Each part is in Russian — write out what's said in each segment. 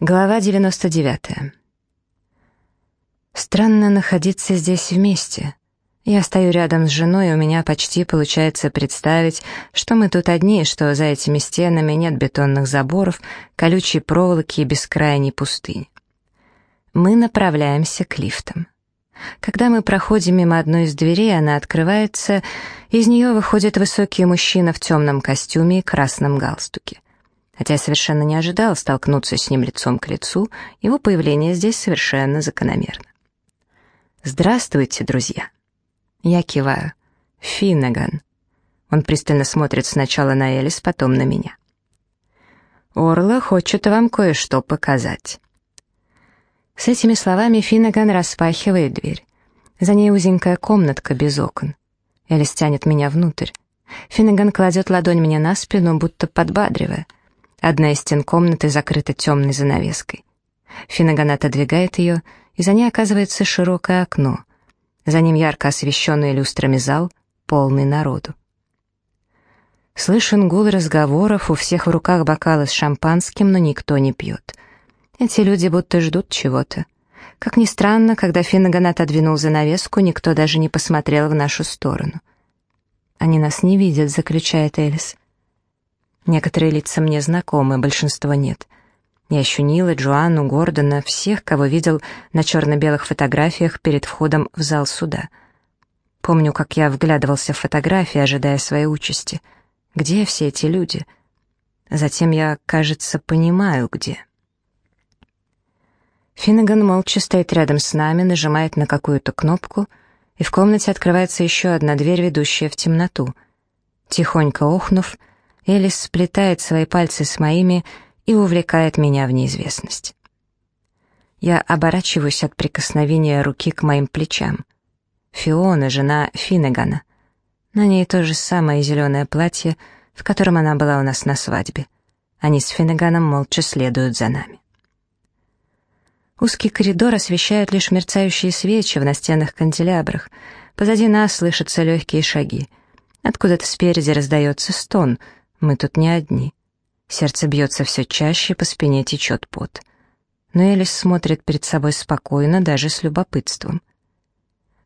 Глава 99. Странно находиться здесь вместе. Я стою рядом с женой, и у меня почти получается представить, что мы тут одни, что за этими стенами нет бетонных заборов, колючей проволоки и бескрайней пустыни. Мы направляемся к лифтам. Когда мы проходим мимо одной из дверей, она открывается, из нее выходит высокий мужчина в темном костюме и красном галстуке. Хотя я совершенно не ожидал столкнуться с ним лицом к лицу, его появление здесь совершенно закономерно. «Здравствуйте, друзья!» Я киваю. «Финнеган». Он пристально смотрит сначала на Элис, потом на меня. «Орла хочет вам кое-что показать». С этими словами Финнеган распахивает дверь. За ней узенькая комнатка без окон. Элис тянет меня внутрь. Финнеган кладет ладонь мне на спину, будто подбадривая — Одна из стен комнаты закрыта темной занавеской. Финнеган отодвигает ее, и за ней оказывается широкое окно. За ним ярко освещенный люстрами зал, полный народу. Слышен гул разговоров, у всех в руках бокалы с шампанским, но никто не пьет. Эти люди будто ждут чего-то. Как ни странно, когда Финнеган отодвинул занавеску, никто даже не посмотрел в нашу сторону. «Они нас не видят», — заключает Элис. Некоторые лица мне знакомы, большинство нет. Я ищу Нила, Джоанну, Гордона, всех, кого видел на черно-белых фотографиях перед входом в зал суда. Помню, как я вглядывался в фотографии, ожидая своей участи. Где все эти люди? Затем я, кажется, понимаю, где. Финнеган молча стоит рядом с нами, нажимает на какую-то кнопку, и в комнате открывается еще одна дверь, ведущая в темноту. Тихонько охнув, Элис сплетает свои пальцы с моими и увлекает меня в неизвестность. Я оборачиваюсь от прикосновения руки к моим плечам. Фиона — жена Финнегана. На ней то же самое зеленое платье, в котором она была у нас на свадьбе. Они с Финнеганом молча следуют за нами. Узкий коридор освещают лишь мерцающие свечи в настенных канделябрах. Позади нас слышатся легкие шаги. Откуда-то спереди раздается стон — мы тут не одни. Сердце бьется все чаще, по спине течет пот. Но Элис смотрит перед собой спокойно, даже с любопытством.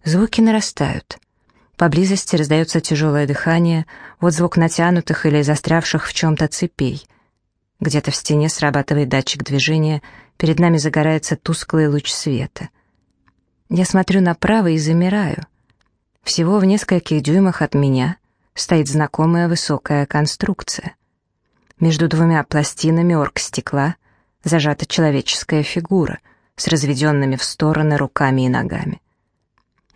Звуки нарастают. Поблизости раздается тяжелое дыхание, вот звук натянутых или застрявших в чем-то цепей. Где-то в стене срабатывает датчик движения, перед нами загорается тусклый луч света. Я смотрю направо и замираю. Всего в нескольких дюймах от меня стоит знакомая высокая конструкция. Между двумя пластинами оргстекла зажата человеческая фигура с разведенными в стороны руками и ногами.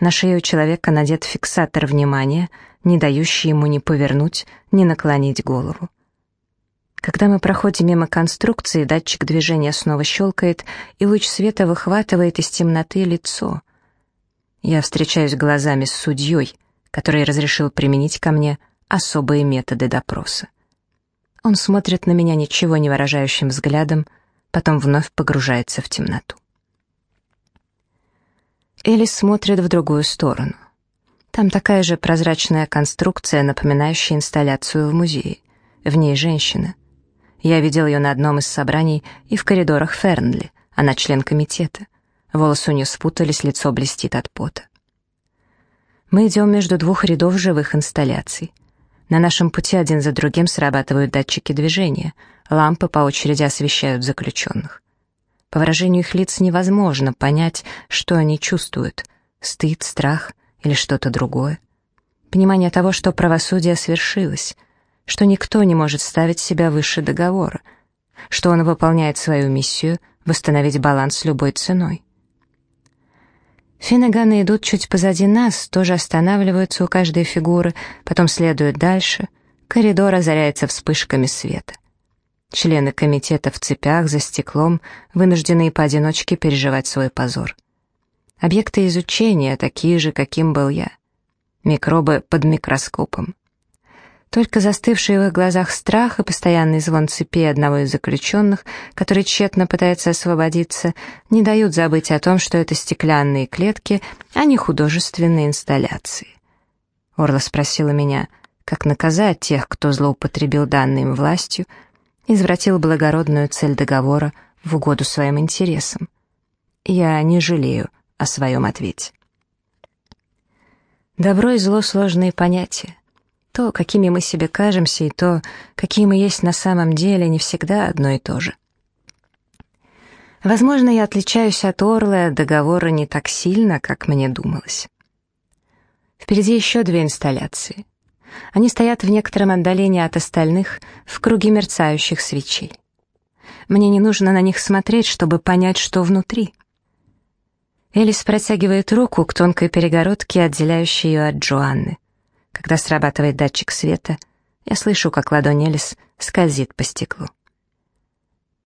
На шею человека надет фиксатор внимания, не дающий ему ни повернуть, ни наклонить голову. Когда мы проходим мимо конструкции, датчик движения снова щелкает, и луч света выхватывает из темноты лицо. Я встречаюсь глазами с судьей — который разрешил применить ко мне особые методы допроса. Он смотрит на меня ничего не выражающим взглядом, потом вновь погружается в темноту. Элис смотрит в другую сторону. Там такая же прозрачная конструкция, напоминающая инсталляцию в музее. В ней женщина. Я видел ее на одном из собраний и в коридорах Фернли. Она член комитета. Волосы у нее спутались, лицо блестит от пота. Мы идем между двух рядов живых инсталляций. На нашем пути один за другим срабатывают датчики движения, лампы по очереди освещают заключенных. По выражению их лиц невозможно понять, что они чувствуют — стыд, страх или что-то другое. Понимание того, что правосудие свершилось, что никто не может ставить себя выше договора, что он выполняет свою миссию — восстановить баланс любой ценой. Финнеганы идут чуть позади нас, тоже останавливаются у каждой фигуры, потом следуют дальше. Коридор озаряется вспышками света. Члены комитета в цепях за стеклом, вынужденные поодиночке переживать свой позор. Объекты изучения такие же, каким был я. Микробы под микроскопом. Только застывший в их глазах страх и постоянный звон цепи одного из заключенных, который тщетно пытается освободиться, не дают забыть о том, что это стеклянные клетки, а не художественные инсталляции. Орла спросила меня, как наказать тех, кто злоупотребил данной им властью, извратил благородную цель договора в угоду своим интересам. Я не жалею о своем ответе. Добро и зло — сложные понятия. То, какими мы себе кажемся, и то, какие мы есть на самом деле, не всегда одно и то же. Возможно, я отличаюсь от Орла от договора не так сильно, как мне думалось. Впереди еще две инсталляции. Они стоят в некотором отдалении от остальных, в круге мерцающих свечей. Мне не нужно на них смотреть, чтобы понять, что внутри. Элис протягивает руку к тонкой перегородке, отделяющей ее от Джоанны. Когда срабатывает датчик света, я слышу, как ладонь Элис скользит по стеклу.